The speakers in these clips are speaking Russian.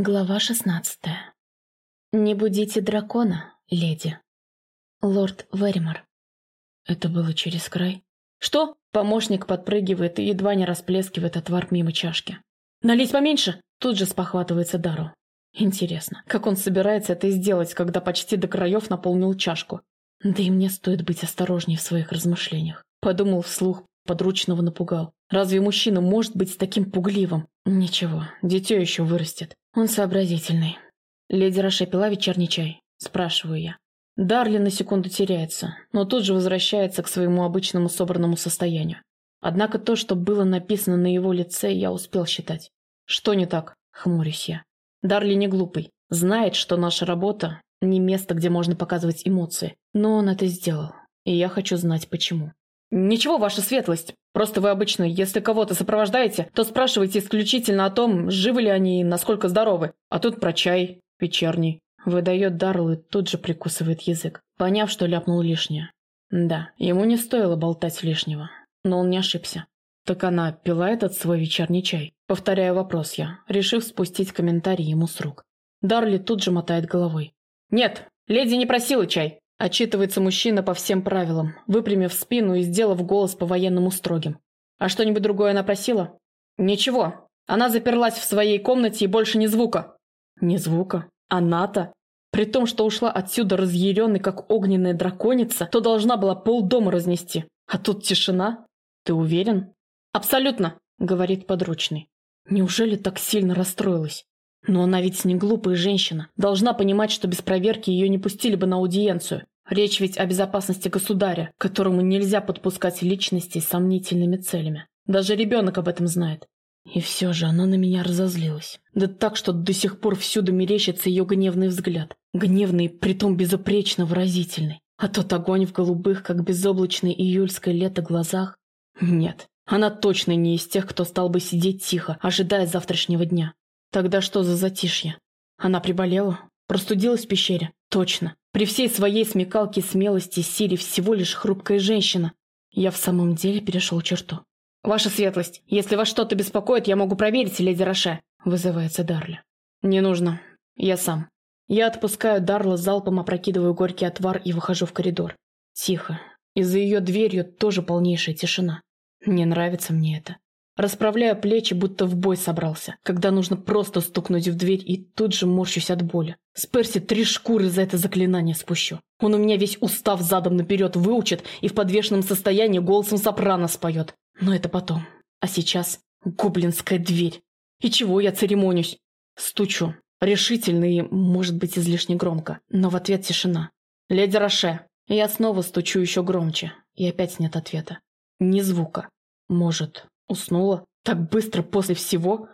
Глава шестнадцатая. «Не будите дракона, леди». Лорд Веримор. Это было через край. «Что?» Помощник подпрыгивает и едва не расплескивает отвар мимо чашки. «Налить поменьше!» Тут же спохватывается Дару. Интересно, как он собирается это сделать, когда почти до краев наполнил чашку? Да и мне стоит быть осторожнее в своих размышлениях. Подумал вслух, подручного напугал. Разве мужчина может быть таким пугливым? Ничего, дитё еще вырастет. Он сообразительный. Леди Роше пила вечерний чай? Спрашиваю я. Дарли на секунду теряется, но тут же возвращается к своему обычному собранному состоянию. Однако то, что было написано на его лице, я успел считать. Что не так? Хмурюсь я. Дарли не глупый. Знает, что наша работа не место, где можно показывать эмоции. Но он это сделал. И я хочу знать, почему. «Ничего, ваша светлость. Просто вы обычно, если кого-то сопровождаете, то спрашиваете исключительно о том, живы ли они и насколько здоровы. А тут про чай вечерний». Выдает Дарл и тут же прикусывает язык, поняв, что ляпнул лишнее. Да, ему не стоило болтать лишнего. Но он не ошибся. Так она пила этот свой вечерний чай. Повторяю вопрос я, решив спустить комментарий ему с рук. Дарли тут же мотает головой. «Нет, леди не просила чай. Отчитывается мужчина по всем правилам, выпрямив спину и сделав голос по-военному строгим. А что-нибудь другое она просила? Ничего. Она заперлась в своей комнате и больше ни звука. Ни звука? Она-то? При том, что ушла отсюда разъяренной, как огненная драконица, то должна была полдома разнести. А тут тишина. Ты уверен? Абсолютно, говорит подручный. Неужели так сильно расстроилась? Но она ведь не глупая женщина. Должна понимать, что без проверки ее не пустили бы на аудиенцию. Речь ведь о безопасности государя, которому нельзя подпускать личности с сомнительными целями. Даже ребенок об этом знает. И все же она на меня разозлилась. Да так, что до сих пор всюду мерещится ее гневный взгляд. Гневный, притом безупречно выразительный. А тот огонь в голубых, как безоблачное июльское лето глазах. Нет, она точно не из тех, кто стал бы сидеть тихо, ожидая завтрашнего дня. Тогда что за затишье? Она приболела? Простудилась в пещере? Точно. При всей своей смекалке, смелости, силе всего лишь хрупкая женщина. Я в самом деле перешел черту. «Ваша светлость, если вас что-то беспокоит, я могу проверить, леди Роше», — вызывается Дарли. «Не нужно. Я сам». Я отпускаю Дарла, залпом опрокидываю горький отвар и выхожу в коридор. Тихо. И за ее дверью тоже полнейшая тишина. Не нравится мне это. Расправляю плечи, будто в бой собрался, когда нужно просто стукнуть в дверь и тут же морщусь от боли. С Перси три шкуры за это заклинание спущу. Он у меня весь устав задом наперед выучит и в подвешенном состоянии голосом сопрано споет. Но это потом. А сейчас гоблинская дверь. И чего я церемонюсь? Стучу. Решительно и, может быть, излишне громко. Но в ответ тишина. «Леди Роше!» Я снова стучу еще громче. И опять нет ответа. Ни звука. Может, Уснула? Так быстро после всего?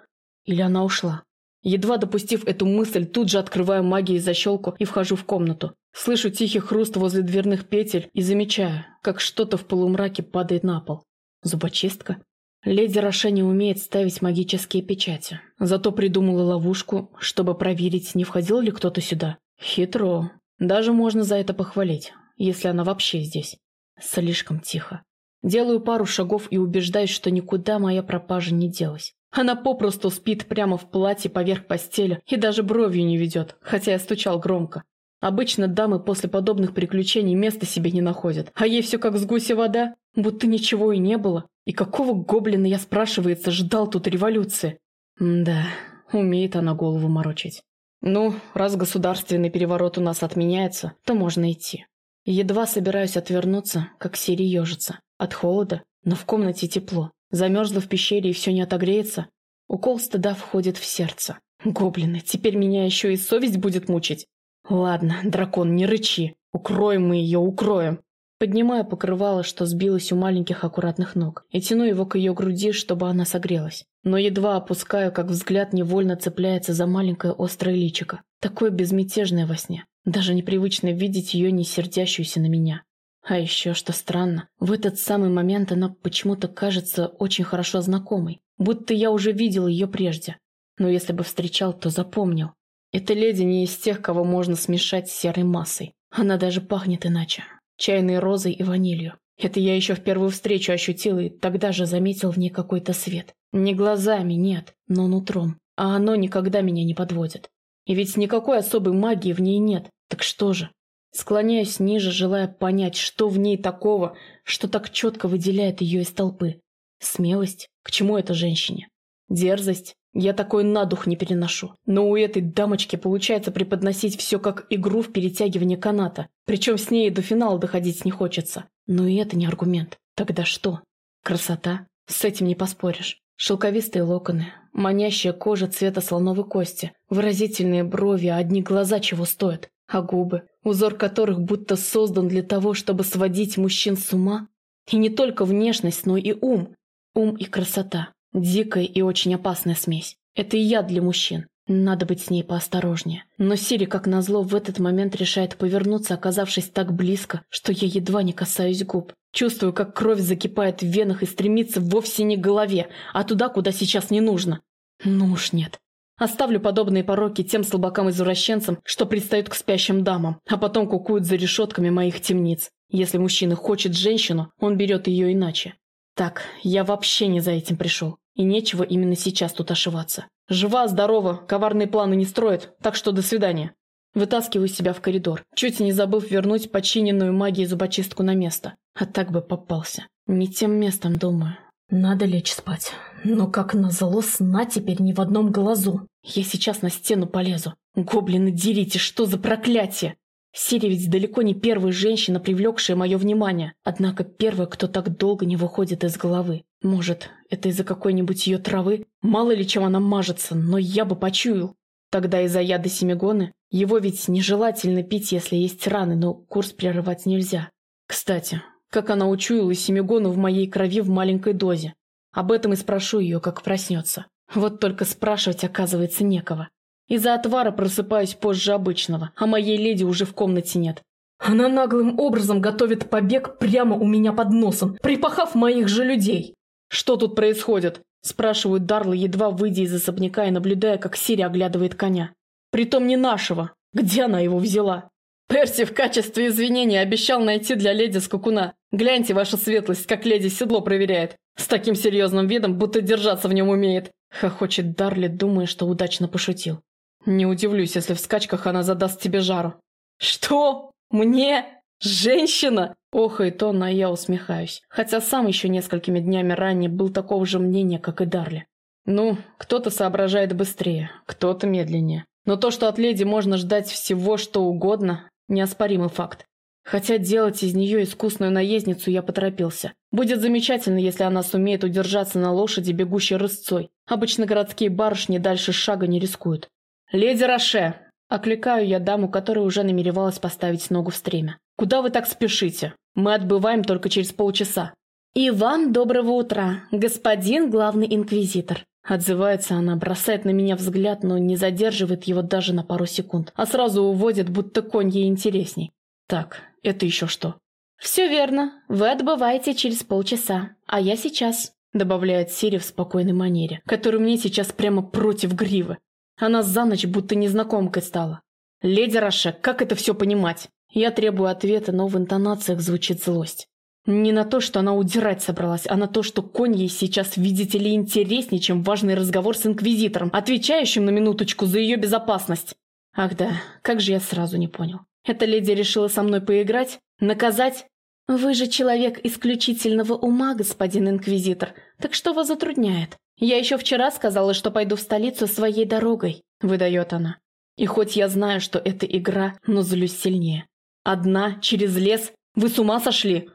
Или она ушла? Едва допустив эту мысль, тут же открываю магией защелку и вхожу в комнату. Слышу тихий хруст возле дверных петель и замечаю, как что-то в полумраке падает на пол. Зубочистка? Леди Роше не умеет ставить магические печати. Зато придумала ловушку, чтобы проверить, не входил ли кто-то сюда. Хитро. Даже можно за это похвалить, если она вообще здесь. Слишком тихо. Делаю пару шагов и убеждаюсь, что никуда моя пропажа не делась. Она попросту спит прямо в платье поверх постели и даже бровью не ведет, хотя я стучал громко. Обычно дамы после подобных приключений места себе не находят, а ей все как с гуся вода, будто ничего и не было. И какого гоблина, я спрашивается, ждал тут революции? Да, умеет она голову морочить. Ну, раз государственный переворот у нас отменяется, то можно идти. Едва собираюсь отвернуться, как Сири ежится. От холода, но в комнате тепло. Замерзла в пещере и все не отогреется. Укол стыда входит в сердце. Гоблины, теперь меня еще и совесть будет мучить. Ладно, дракон, не рычи. Укроем мы ее, укроем. Поднимаю покрывало, что сбилось у маленьких аккуратных ног, и тяну его к ее груди, чтобы она согрелась. Но едва опускаю, как взгляд невольно цепляется за маленькое острое личико. Такое безмятежное во сне. Даже непривычно видеть ее не сердящуюся на меня. А еще, что странно, в этот самый момент она почему-то кажется очень хорошо знакомой, будто я уже видел ее прежде. Но если бы встречал, то запомнил. Эта леди не из тех, кого можно смешать с серой массой. Она даже пахнет иначе. Чайной розой и ванилью. Это я еще в первую встречу ощутил и тогда же заметил в ней какой-то свет. Не глазами, нет, но нутром. а оно никогда меня не подводит. И ведь никакой особой магии в ней нет. Так что же? Склоняюсь ниже, желая понять, что в ней такого, что так четко выделяет ее из толпы. Смелость? К чему это женщине? Дерзость? Я такой на дух не переношу. Но у этой дамочки получается преподносить все как игру в перетягивание каната. Причем с ней до финала доходить не хочется. Но и это не аргумент. Тогда что? Красота? С этим не поспоришь. Шелковистые локоны, манящая кожа цвета слоновой кости, выразительные брови, а одни глаза чего стоят, а губы, узор которых будто создан для того, чтобы сводить мужчин с ума. И не только внешность, но и ум. Ум и красота. Дикая и очень опасная смесь. Это и яд для мужчин. Надо быть с ней поосторожнее. Но Сири, как назло, в этот момент решает повернуться, оказавшись так близко, что я едва не касаюсь губ. Чувствую, как кровь закипает в венах и стремится вовсе не к голове, а туда, куда сейчас не нужно. Ну уж нет. Оставлю подобные пороки тем слабакам-извращенцам, что пристают к спящим дамам, а потом кукуют за решетками моих темниц. Если мужчина хочет женщину, он берет ее иначе. Так, я вообще не за этим пришел. И нечего именно сейчас тут ошиваться. Жива, здорова, коварные планы не строит, так что до свидания. Вытаскиваю себя в коридор, чуть не забыв вернуть починенную магией зубочистку на место. А так бы попался. Не тем местом, думаю. Надо лечь спать. Но как назло, сна теперь ни в одном глазу. Я сейчас на стену полезу. Гоблины, дерите, что за проклятие! Сири ведь далеко не первая женщина, привлекшая мое внимание. Однако первая, кто так долго не выходит из головы. Может, это из-за какой-нибудь ее травы? Мало ли чем она мажется, но я бы почуял. Тогда из-за яда семигоны. Его ведь нежелательно пить, если есть раны, но курс прерывать нельзя. Кстати, как она учуяла семигону в моей крови в маленькой дозе. Об этом и спрошу ее, как проснется. Вот только спрашивать, оказывается, некого. Из-за отвара просыпаюсь позже обычного, а моей леди уже в комнате нет. Она наглым образом готовит побег прямо у меня под носом, припахав моих же людей. «Что тут происходит?» – спрашивают Дарлы, едва выйдя из особняка и наблюдая, как Сири оглядывает коня. «Притом не нашего. Где она его взяла?» «Перси в качестве извинения обещал найти для леди скакуна. Гляньте, ваша светлость, как леди седло проверяет. С таким серьезным видом, будто держаться в нем умеет». Хохочет Дарли, думая, что удачно пошутил. Не удивлюсь, если в скачках она задаст тебе жару. Что? Мне? Женщина? Охает он, а я усмехаюсь. Хотя сам еще несколькими днями ранее был такого же мнения, как и Дарли. Ну, кто-то соображает быстрее, кто-то медленнее. Но то, что от леди можно ждать всего, что угодно, неоспоримый факт. Хотя делать из нее искусную наездницу я поторопился. Будет замечательно, если она сумеет удержаться на лошади, бегущей рысцой. Обычно городские барышни дальше шага не рискуют. «Леди Роше!» – окликаю я даму, которая уже намеревалась поставить ногу в стремя. «Куда вы так спешите? Мы отбываем только через полчаса». «И вам доброго утра, господин главный инквизитор», Отзывается она, бросает на меня взгляд, но не задерживает его даже на пару секунд, а сразу уводит, будто конь ей интересней. Так, это еще что? «Все верно. Вы отбываете через полчаса, а я сейчас», добавляет Сири в спокойной манере, которую мне сейчас прямо против гривы. Она за ночь будто незнакомкой стала. «Леди Роше, как это все понимать?» Я требую ответа, но в интонациях звучит злость. Не на то, что она удирать собралась, а на то, что конь ей сейчас, видите ли, интереснее, чем важный разговор с инквизитором, отвечающим на минуточку за ее безопасность. Ах да, как же я сразу не понял. Эта леди решила со мной поиграть? Наказать? Вы же человек исключительного ума, господин инквизитор, так что вас затрудняет? «Я еще вчера сказала, что пойду в столицу своей дорогой», — выдает она. И хоть я знаю, что это игра, но злюсь сильнее. Одна, через лес? Вы с ума сошли?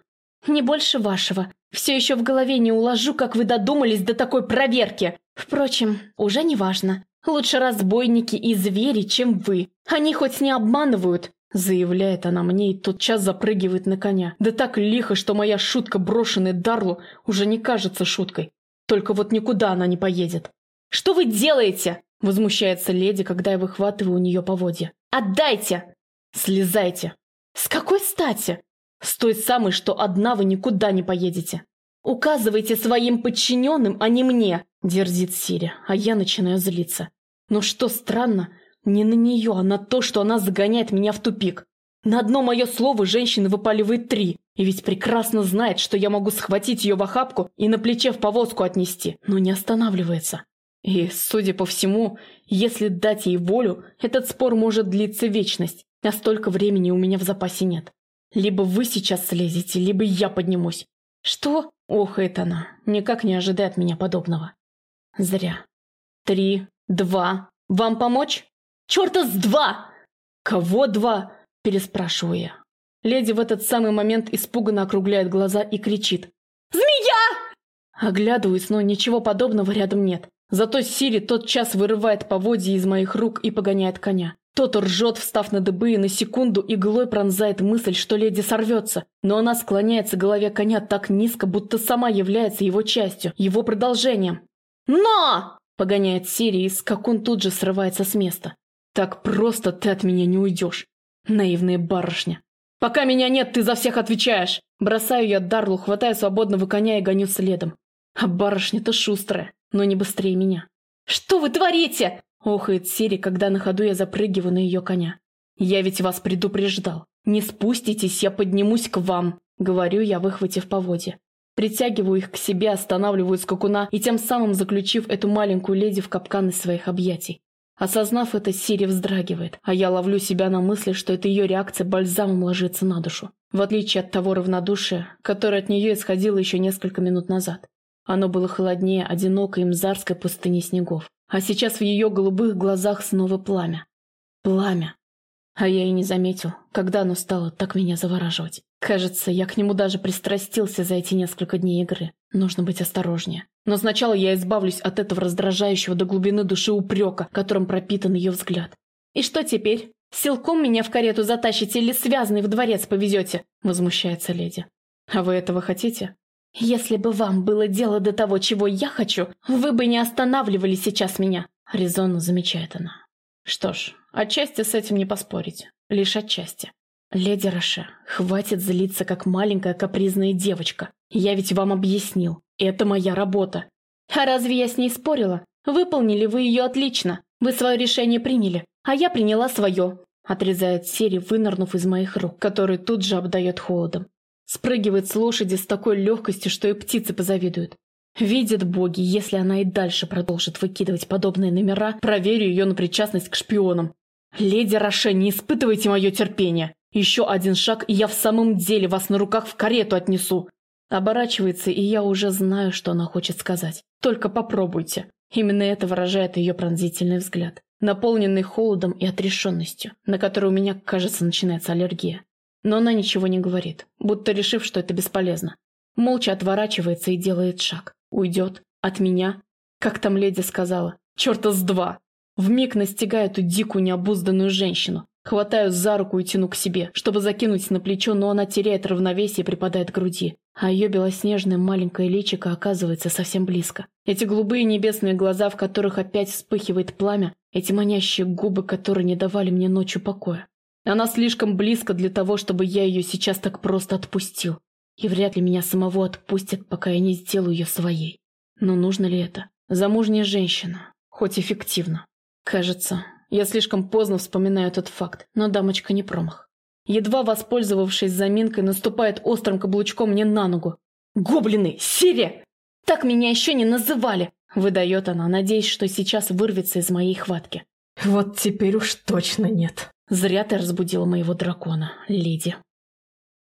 Не больше вашего. Все еще в голове не уложу, как вы додумались до такой проверки. Впрочем, уже не важно. Лучше разбойники и звери, чем вы. Они хоть не обманывают, заявляет она мне и тотчас запрыгивает на коня. Да так лихо, что моя шутка, брошенная Дарлу, уже не кажется шуткой. Только вот никуда она не поедет. «Что вы делаете?» – возмущается леди, когда я выхватываю у нее поводья. «Отдайте!» «Слезайте!» «С какой стати?» «С той самой, что одна вы никуда не поедете!» «Указывайте своим подчиненным, а не мне!» – дерзит Сири, а я начинаю злиться. Но что странно, не на нее, а на то, что она загоняет меня в тупик. На одно мое слово женщина выпаливает три, и ведь прекрасно знает, что я могу схватить ее в охапку и на плече в повозку отнести, но не останавливается. И, судя по всему, если дать ей волю, этот спор может длиться вечность, а столько времени у меня в запасе нет. Либо вы сейчас слезете, либо я поднимусь. Что? Охает она, никак не ожидает меня подобного. Зря. Три, два. Вам помочь? Чёрта с два! Кого два? Переспрашиваю я. Леди в этот самый момент испуганно округляет глаза и кричит. «Змея!» Оглядываюсь, но ничего подобного рядом нет. Зато Сири тот час вырывает поводья из моих рук и погоняет коня. Тот ржет, встав на дыбы, и на секунду иглой пронзает мысль, что леди сорвется. Но она склоняется к голове коня так низко, будто сама является его частью, его продолжением. «Но!» – погоняет Сири, и скакун тут же срывается с места. «Так просто ты от меня не уйдешь, наивная барышня. Пока меня нет, ты за всех отвечаешь!» Бросаю я Дарлу, хватаю свободного коня и гоню следом. А барышня-то шустрая, но не быстрее меня. «Что вы творите?» – охает Сири, когда на ходу я запрыгиваю на ее коня. «Я ведь вас предупреждал. Не спуститесь, я поднимусь к вам», – говорю я, выхватив поводья. Притягиваю их к себе, останавливаю скакуна и тем самым заключив эту маленькую леди в капкан из своих объятий. Осознав это, Сири вздрагивает, а я ловлю себя на мысли, что это ее реакция бальзамом ложится на душу. В отличие от того равнодушия, которое от нее исходило еще несколько минут назад. Оно было холоднее одинокой мзарской пустыни снегов. А сейчас в ее голубых глазах снова пламя. Пламя. А я и не заметил, когда оно стало так меня завораживать. Кажется, я к нему даже пристрастился за эти несколько дней игры. Нужно быть осторожнее. Но сначала я избавлюсь от этого раздражающего до глубины души упрека, которым пропитан ее взгляд. «И что теперь? Силком меня в карету затащите или связанный в дворец повезете?» – возмущается леди. «А вы этого хотите?» «Если бы вам было дело до того, чего я хочу, вы бы не останавливали сейчас меня», — резонно замечает она. «Что ж, отчасти с этим не поспорить. Лишь отчасти. Леди Роше, хватит злиться, как маленькая капризная девочка. Я ведь вам объяснил. Это моя работа. А разве я с ней спорила? Выполнили вы ее отлично. Вы свое решение приняли, а я приняла свое», — отрезает Сири, вынырнув из моих рук, который тут же обдает холодом. Спрыгивает с лошади с такой легкостью, что и птицы позавидуют. Видят боги, если она и дальше продолжит выкидывать подобные номера, проверю ее на причастность к шпионам. Леди Роше, не испытывайте мое терпение. Еще один шаг, и я в самом деле вас на руках в карету отнесу. Оборачивается, и я уже знаю, что она хочет сказать. Только попробуйте. Именно это выражает ее пронзительный взгляд, наполненный холодом и отрешенностью, на которой у меня, кажется, начинается аллергия. Но она ничего не говорит, будто решив, что это бесполезно. Молча отворачивается и делает шаг. Уйдет. От меня. Как там леди сказала. Черта с два. Вмиг настигаю эту дикую необузданную женщину. Хватаю за руку и тяну к себе, чтобы закинуть на плечо, но она теряет равновесие и припадает к груди. А ее белоснежное маленькое личико оказывается совсем близко. Эти голубые небесные глаза, в которых опять вспыхивает пламя, эти манящие губы, которые не давали мне ночью покоя. Она слишком близко для того, чтобы я ее сейчас так просто отпустил. И вряд ли меня самого отпустят, пока я не сделаю ее своей. Но нужно ли это? Замужняя женщина. Хоть эффективно. Кажется, я слишком поздно вспоминаю этот факт, но дамочка не промах. Едва воспользовавшись заминкой, наступает острым каблучком мне на ногу. «Гоблины! Сири! Так меня еще не называли!» Выдает она, надеясь, что сейчас вырвется из моей хватки. «Вот теперь уж точно нет!» Зря ты разбудила моего дракона, леди.